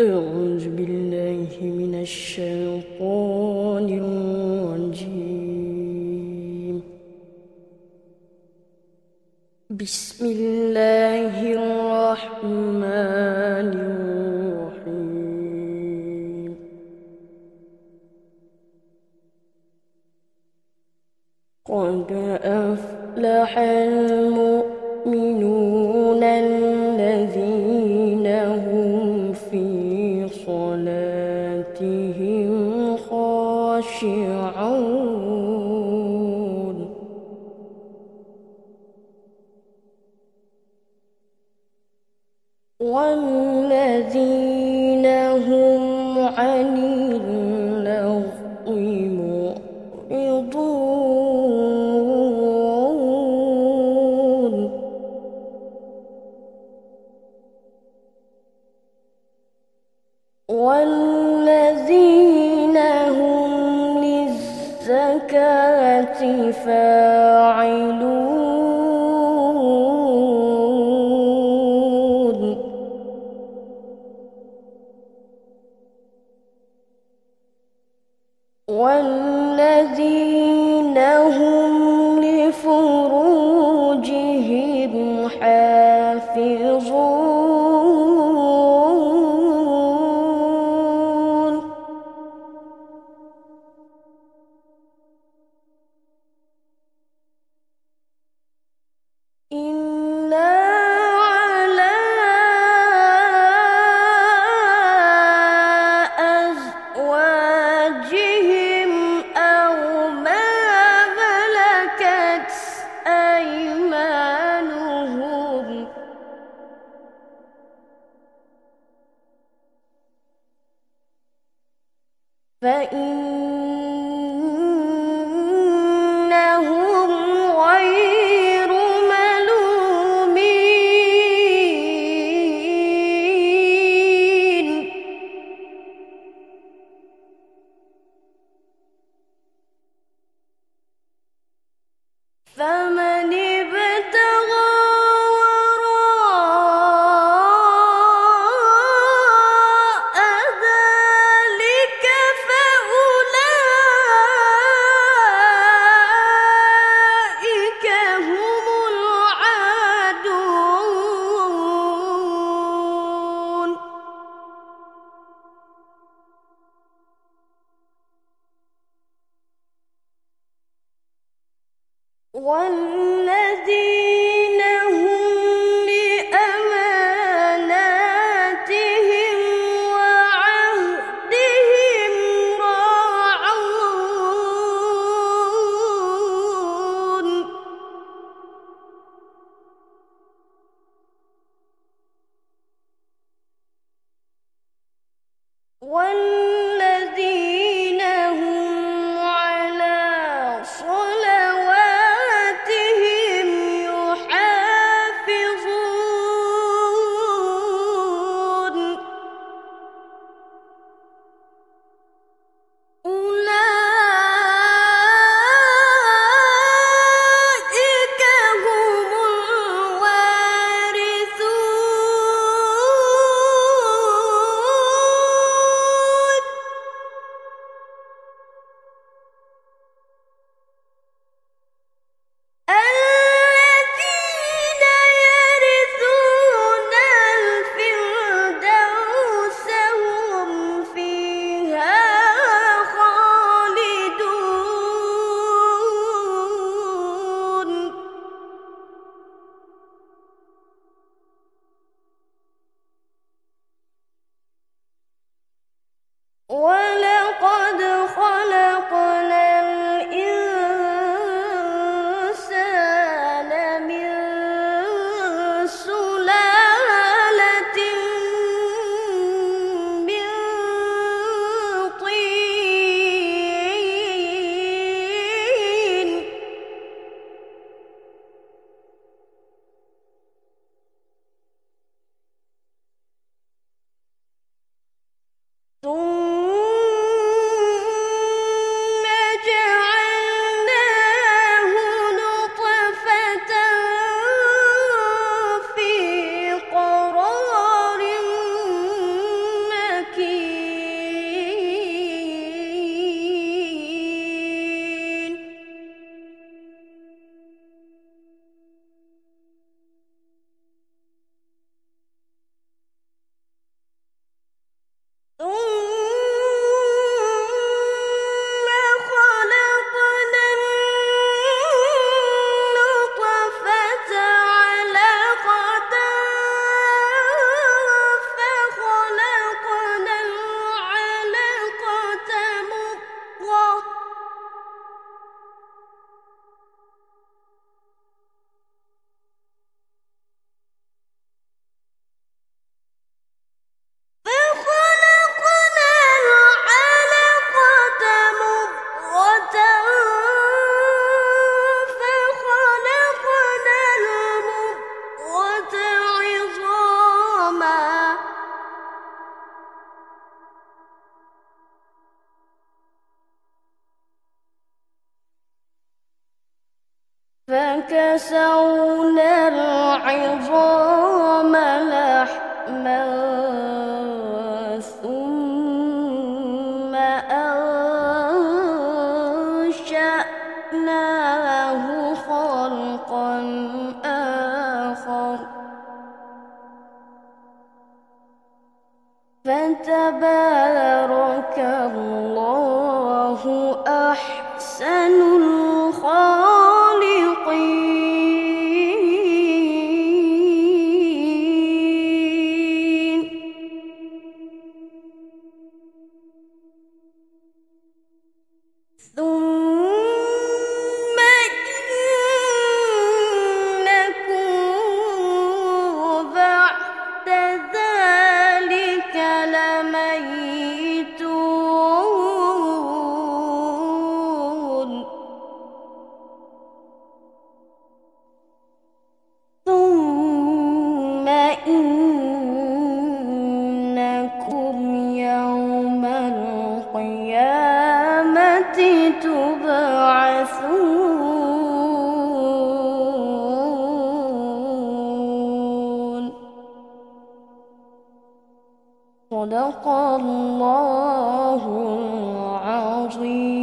أعوذ بالله من الشيطان الرجيم. بسم الله الرحمن الرحيم. قد أفلح المؤمنين والذين هم عن اللغو معرضون. والذين هم للزكاة فاعلون تحفظون فَإِن الذي فكسونا العظام لحما ثم أنشأناه خلقا آخر. فتبارك الله أحسن صدق الله العظيم.